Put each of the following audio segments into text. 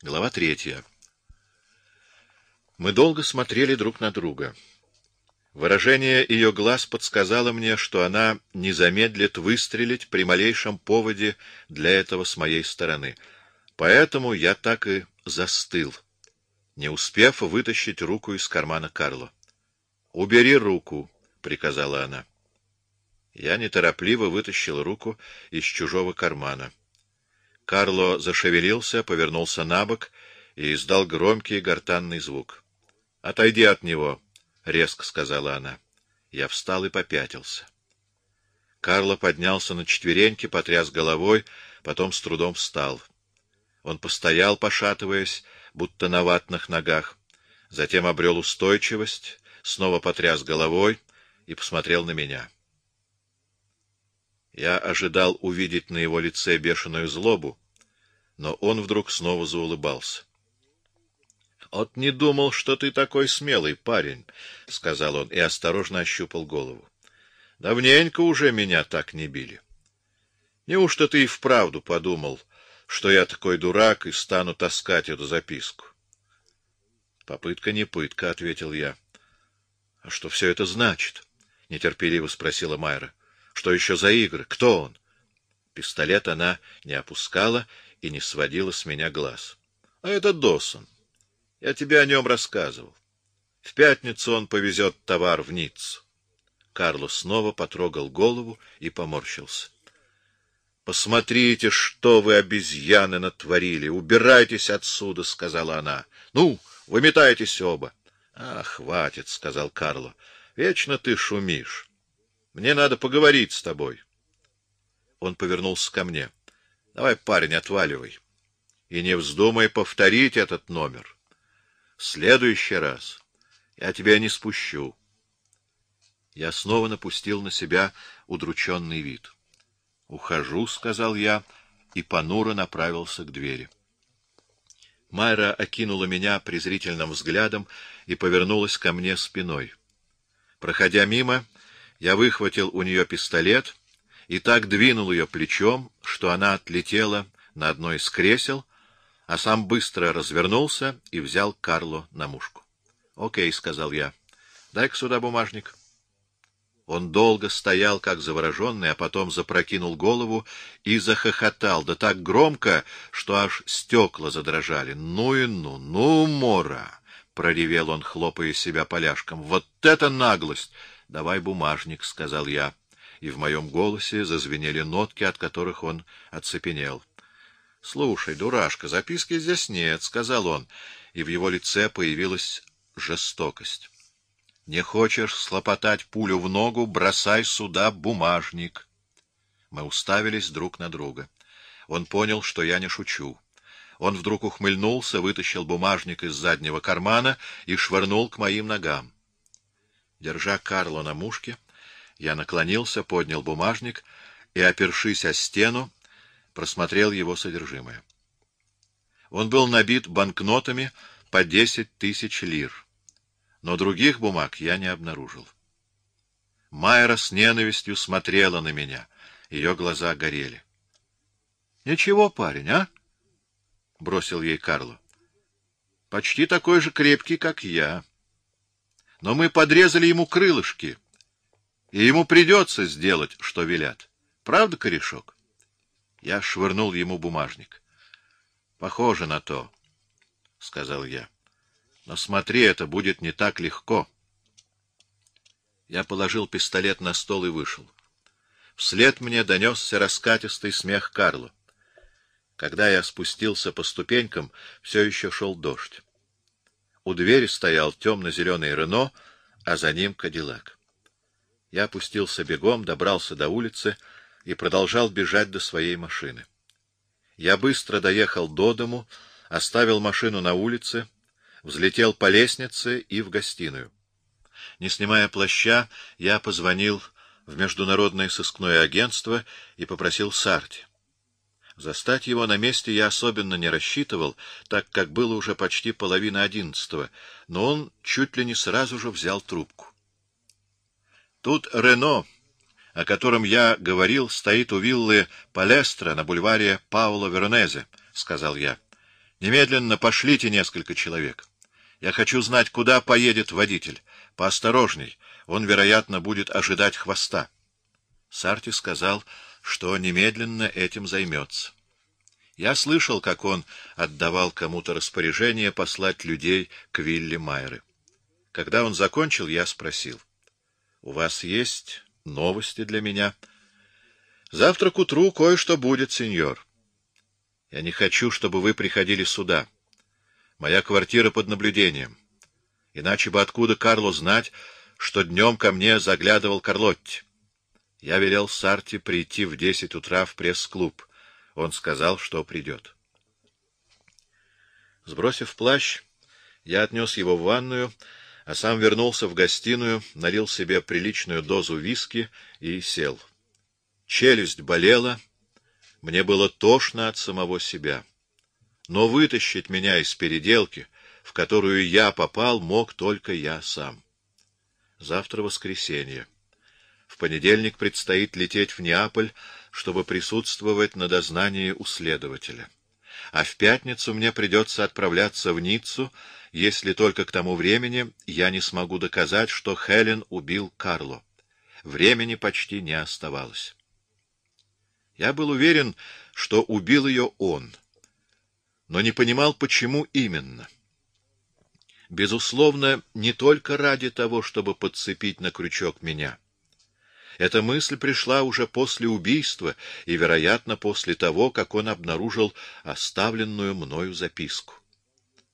Глава третья. Мы долго смотрели друг на друга. Выражение ее глаз подсказало мне, что она не замедлит выстрелить при малейшем поводе для этого с моей стороны. Поэтому я так и застыл, не успев вытащить руку из кармана Карло. «Убери руку», — приказала она. Я неторопливо вытащил руку из чужого кармана. Карло зашевелился, повернулся на бок и издал громкий гортанный звук. — Отойди от него, — резко сказала она. Я встал и попятился. Карло поднялся на четвереньки, потряс головой, потом с трудом встал. Он постоял, пошатываясь, будто на ватных ногах, затем обрел устойчивость, снова потряс головой и посмотрел на меня. Я ожидал увидеть на его лице бешеную злобу, но он вдруг снова заулыбался. — От не думал, что ты такой смелый парень, — сказал он и осторожно ощупал голову. — Давненько уже меня так не били. Неужто ты и вправду подумал, что я такой дурак и стану таскать эту записку? — Попытка не пытка, — ответил я. — А что все это значит? — нетерпеливо спросила Майра. Что еще за игры? Кто он? Пистолет она не опускала и не сводила с меня глаз. — А это Досон. Я тебе о нем рассказывал. В пятницу он повезет товар в Ниццу. Карлос снова потрогал голову и поморщился. — Посмотрите, что вы, обезьяны, натворили! Убирайтесь отсюда! — сказала она. — Ну, выметайтесь оба! — А, хватит! — сказал Карло. — Вечно ты шумишь. Мне надо поговорить с тобой. Он повернулся ко мне. — Давай, парень, отваливай. И не вздумай повторить этот номер. В следующий раз я тебя не спущу. Я снова напустил на себя удрученный вид. — Ухожу, — сказал я, и понуро направился к двери. Майра окинула меня презрительным взглядом и повернулась ко мне спиной. Проходя мимо, я выхватил у нее пистолет и так двинул ее плечом, что она отлетела на одно из кресел, а сам быстро развернулся и взял Карло на мушку. — Окей, — сказал я. — Дай-ка сюда бумажник. Он долго стоял, как завороженный, а потом запрокинул голову и захохотал, да так громко, что аж стекла задрожали. — Ну и ну, ну, Мора! — проревел он, хлопая себя поляшком. — Вот это наглость! — Давай бумажник, — сказал я, и в моем голосе зазвенели нотки, от которых он оцепенел. — Слушай, дурашка, записки здесь нет, — сказал он, и в его лице появилась жестокость. — Не хочешь слопотать пулю в ногу, бросай сюда бумажник. Мы уставились друг на друга. Он понял, что я не шучу. Он вдруг ухмыльнулся, вытащил бумажник из заднего кармана и швырнул к моим ногам. Держа Карло на мушке, я наклонился, поднял бумажник и, опершись о стену, просмотрел его содержимое. Он был набит банкнотами по десять тысяч лир, но других бумаг я не обнаружил. Майра с ненавистью смотрела на меня, ее глаза горели. — Ничего, парень, а? — бросил ей Карло. — Почти такой же крепкий, как я но мы подрезали ему крылышки, и ему придется сделать, что велят. Правда, корешок? Я швырнул ему бумажник. — Похоже на то, — сказал я. — Но смотри, это будет не так легко. Я положил пистолет на стол и вышел. Вслед мне донесся раскатистый смех Карла. Когда я спустился по ступенькам, все еще шел дождь. У двери стоял темно-зеленый Рено, а за ним Кадиллак. Я опустился бегом, добрался до улицы и продолжал бежать до своей машины. Я быстро доехал до дому, оставил машину на улице, взлетел по лестнице и в гостиную. Не снимая плаща, я позвонил в Международное сыскное агентство и попросил Сарти. Застать его на месте я особенно не рассчитывал, так как было уже почти половина одиннадцатого, но он чуть ли не сразу же взял трубку. Тут Рено, о котором я говорил, стоит у виллы Палестра на бульваре Пауло Веронезе, — сказал я. Немедленно пошлите несколько человек. Я хочу знать, куда поедет водитель. Поосторожней, он, вероятно, будет ожидать хвоста. Сарти сказал, что немедленно этим займется. Я слышал, как он отдавал кому-то распоряжение послать людей к Вилли Майеры. Когда он закончил, я спросил. — У вас есть новости для меня? — Завтра к утру кое-что будет, сеньор. Я не хочу, чтобы вы приходили сюда. Моя квартира под наблюдением. Иначе бы откуда Карло знать, что днем ко мне заглядывал Карлотти? Я велел Сарти прийти в десять утра в пресс-клуб. Он сказал, что придет. Сбросив плащ, я отнес его в ванную, а сам вернулся в гостиную, налил себе приличную дозу виски и сел. Челюсть болела, мне было тошно от самого себя. Но вытащить меня из переделки, в которую я попал, мог только я сам. Завтра воскресенье. Понедельник предстоит лететь в Неаполь, чтобы присутствовать на дознании у следователя. А в пятницу мне придется отправляться в Ниццу, если только к тому времени я не смогу доказать, что Хелен убил Карло. Времени почти не оставалось. Я был уверен, что убил ее он, но не понимал, почему именно. Безусловно, не только ради того, чтобы подцепить на крючок меня — эта мысль пришла уже после убийства и, вероятно, после того, как он обнаружил оставленную мною записку.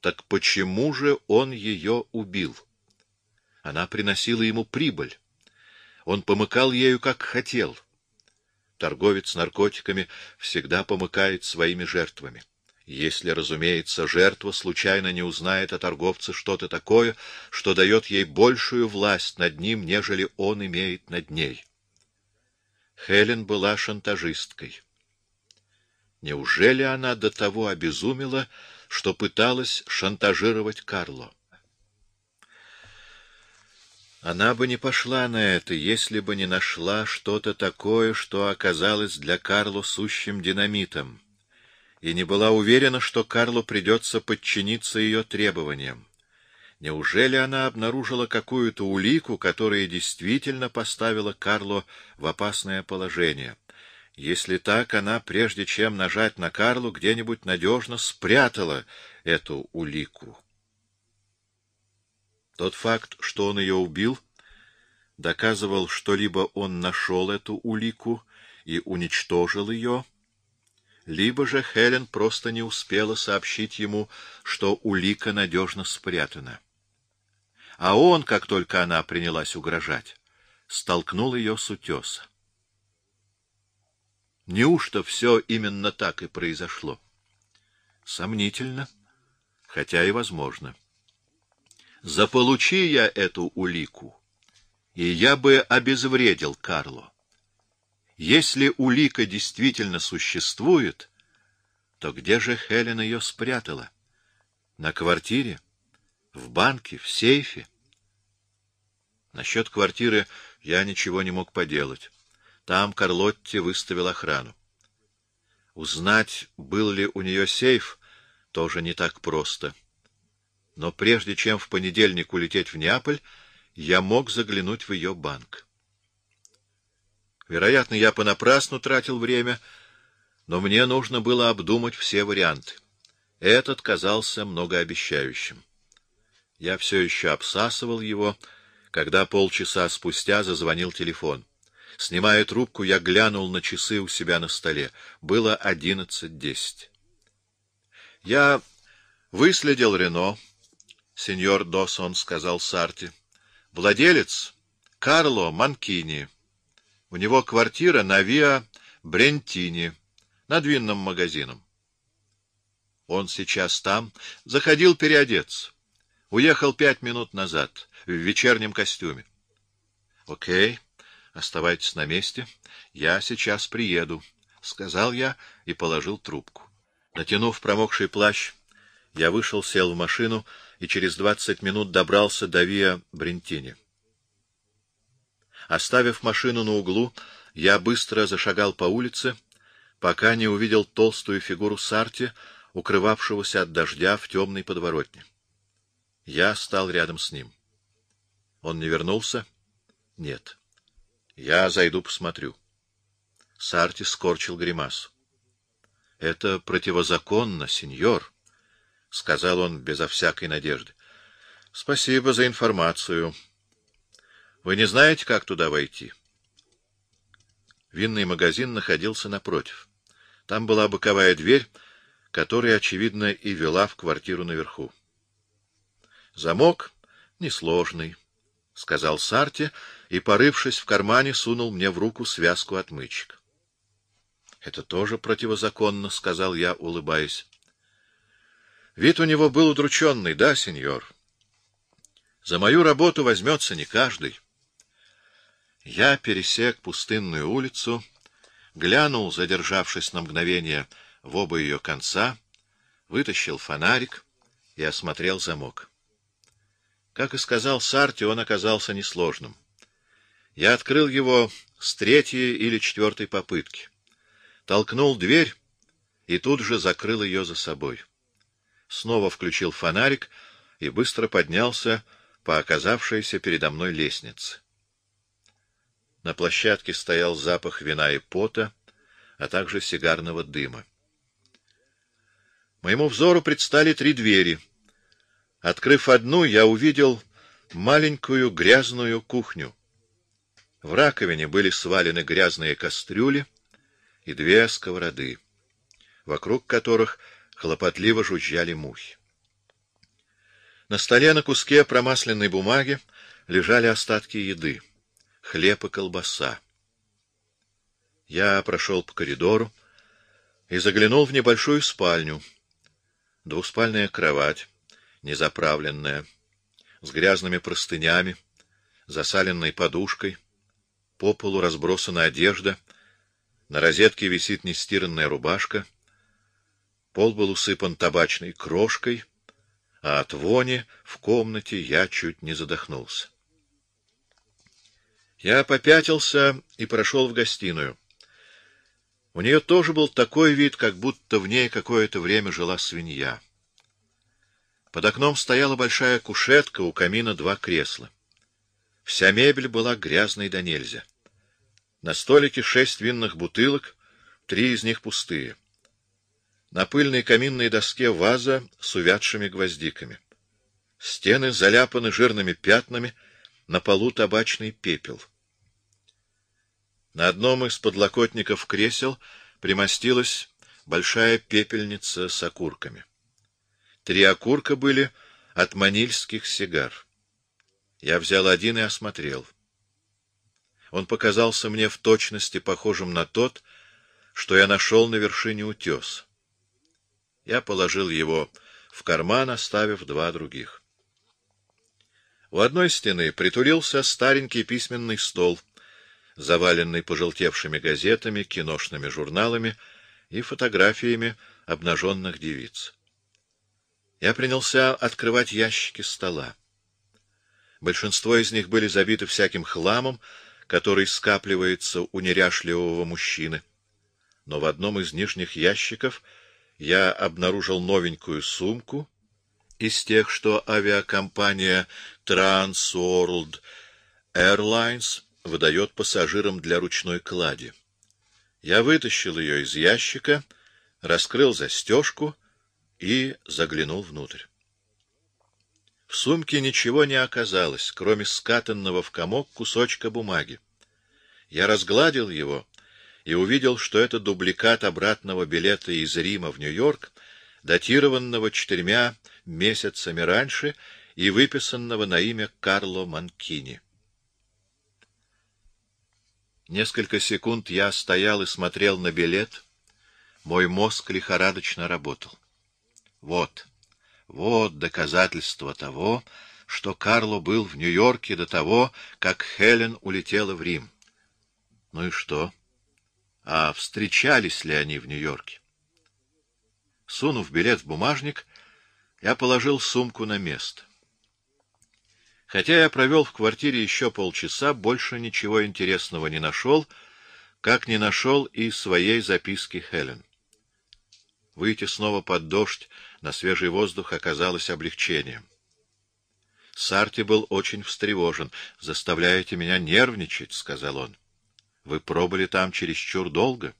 Так почему же он ее убил? Она приносила ему прибыль. Он помыкал ею, как хотел. Торговец наркотиками всегда помыкает своими жертвами. Если, разумеется, жертва случайно не узнает о торговце что-то такое, что дает ей большую власть над ним, нежели он имеет над ней. Хелен была шантажисткой. Неужели она до того обезумела, что пыталась шантажировать Карло? Она бы не пошла на это, если бы не нашла что-то такое, что оказалось для Карло сущим динамитом, и не была уверена, что Карло придется подчиниться ее требованиям. Неужели она обнаружила какую-то улику, которая действительно поставила Карло в опасное положение? Если так, она, прежде чем нажать на Карлу, где-нибудь надежно спрятала эту улику. Тот факт, что он ее убил, доказывал, что либо он нашел эту улику и уничтожил ее, либо же Хелен просто не успела сообщить ему, что улика надежно спрятана а он, как только она принялась угрожать, столкнул ее с утеса. Неужто все именно так и произошло? Сомнительно, хотя и возможно. Заполучи я эту улику, и я бы обезвредил Карло. Если улика действительно существует, то где же Хелен ее спрятала? На квартире? В банке? В сейфе? Насчет квартиры я ничего не мог поделать. Там Карлотти выставил охрану. Узнать, был ли у нее сейф, тоже не так просто. Но прежде чем в понедельник улететь в Неаполь, я мог заглянуть в ее банк. Вероятно, я понапрасну тратил время, но мне нужно было обдумать все варианты. Этот казался многообещающим. Я все еще обсасывал его, когда полчаса спустя зазвонил телефон. Снимая трубку, я глянул на часы у себя на столе. Было одиннадцать десять. — Я выследил Рено, — сеньор Досон сказал Сарти. — Владелец — Карло Манкини. У него квартира на Виа Брентини, над винным магазином. Он сейчас там, заходил переодеться. Уехал пять минут назад в вечернем костюме. — Окей, оставайтесь на месте. Я сейчас приеду, — сказал я и положил трубку. Натянув промокший плащ, я вышел, сел в машину и через двадцать минут добрался до Виа Брентини. Оставив машину на углу, я быстро зашагал по улице, пока не увидел толстую фигуру Сарти укрывавшегося от дождя в темной подворотне. Я стал рядом с ним. Он не вернулся? Нет. Я зайду посмотрю. Сарти скорчил гримасу. — Это противозаконно, сеньор, — сказал он безо всякой надежды. — Спасибо за информацию. Вы не знаете, как туда войти? Винный магазин находился напротив. Там была боковая дверь, которая, очевидно, и вела в квартиру наверху. Замок несложный, — сказал Сарти, и, порывшись в кармане, сунул мне в руку связку отмычек. — Это тоже противозаконно, — сказал я, улыбаясь. Вид у него был удрученный, да, сеньор? За мою работу возьмется не каждый. Я пересек пустынную улицу, глянул, задержавшись на мгновение в оба ее конца, вытащил фонарик и осмотрел замок. Как и сказал Сарти, он оказался несложным. Я открыл его с третьей или четвертой попытки. Толкнул дверь и тут же закрыл ее за собой. Снова включил фонарик и быстро поднялся по оказавшейся передо мной лестнице. На площадке стоял запах вина и пота, а также сигарного дыма. Моему взору предстали три двери — Открыв одну, я увидел маленькую грязную кухню. В раковине были свалены грязные кастрюли и две сковороды, вокруг которых хлопотливо жужжали мухи. На столе на куске промасленной бумаги лежали остатки еды, хлеб и колбаса. Я прошел по коридору и заглянул в небольшую спальню. Двуспальная кровать, незаправленная, с грязными простынями, засаленной подушкой, по полу разбросана одежда, на розетке висит нестиранная рубашка, пол был усыпан табачной крошкой, а от вони в комнате я чуть не задохнулся. Я попятился и прошел в гостиную. У нее тоже был такой вид, как будто в ней какое-то время жила свинья. Под окном стояла большая кушетка, у камина два кресла. Вся мебель была грязной до нельзя. На столике шесть винных бутылок, три из них пустые. На пыльной каминной доске ваза с увядшими гвоздиками. Стены заляпаны жирными пятнами, на полу табачный пепел. На одном из подлокотников кресел примостилась большая пепельница с окурками. Три окурка были от манильских сигар. Я взял один и осмотрел. Он показался мне в точности похожим на тот, что я нашел на вершине утес. Я положил его в карман, оставив два других. У одной стены притулился старенький письменный стол, заваленный пожелтевшими газетами, киношными журналами и фотографиями обнаженных девиц. Я принялся открывать ящики стола. Большинство из них были забиты всяким хламом, который скапливается у неряшливого мужчины. Но в одном из нижних ящиков я обнаружил новенькую сумку из тех, что авиакомпания Trans World Airlines выдает пассажирам для ручной клади. Я вытащил ее из ящика, раскрыл застежку и заглянул внутрь. В сумке ничего не оказалось, кроме скатанного в комок кусочка бумаги. Я разгладил его и увидел, что это дубликат обратного билета из Рима в Нью-Йорк, датированного четырьмя месяцами раньше и выписанного на имя Карло Манкини. Несколько секунд я стоял и смотрел на билет. Мой мозг лихорадочно работал. Вот, вот доказательство того, что Карло был в Нью-Йорке до того, как Хелен улетела в Рим. Ну и что? А встречались ли они в Нью-Йорке? Сунув билет в бумажник, я положил сумку на место. Хотя я провел в квартире еще полчаса, больше ничего интересного не нашел, как не нашел и своей записки Хелен. Выйти снова под дождь на свежий воздух оказалось облегчением. Сарти был очень встревожен. — Заставляете меня нервничать, — сказал он. — Вы пробыли там чересчур долго?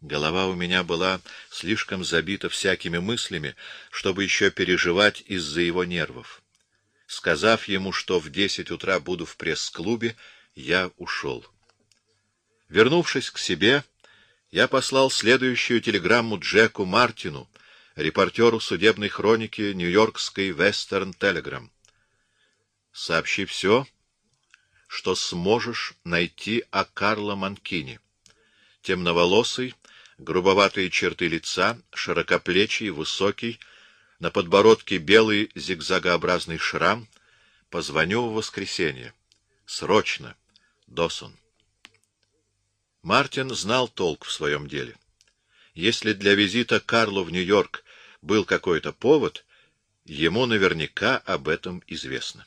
Голова у меня была слишком забита всякими мыслями, чтобы еще переживать из-за его нервов. Сказав ему, что в десять утра буду в пресс-клубе, я ушел. Вернувшись к себе, я послал следующую телеграмму Джеку Мартину, репортеру судебной хроники Нью-Йоркской Вестерн Телеграм. Сообщи все, что сможешь найти о Карло Манкини. Темноволосый, грубоватые черты лица, широкоплечий, высокий, на подбородке белый зигзагообразный шрам. Позвоню в воскресенье. Срочно. Досон. Мартин знал толк в своем деле. Если для визита Карлу в Нью-Йорк был какой-то повод, ему наверняка об этом известно.